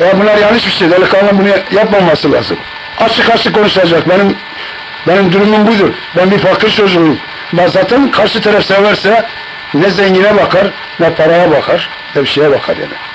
Ya bunlar yanlış bir şey. Delikanlı bunu yapmaması lazım. Açık açık konuşacak. Benim benim durumum budur. Ben bir fakir çocuğuyum. Ben zaten karşı taraf severse ne zengine bakar, ne paraya bakar, ne bir şeye bakar yani.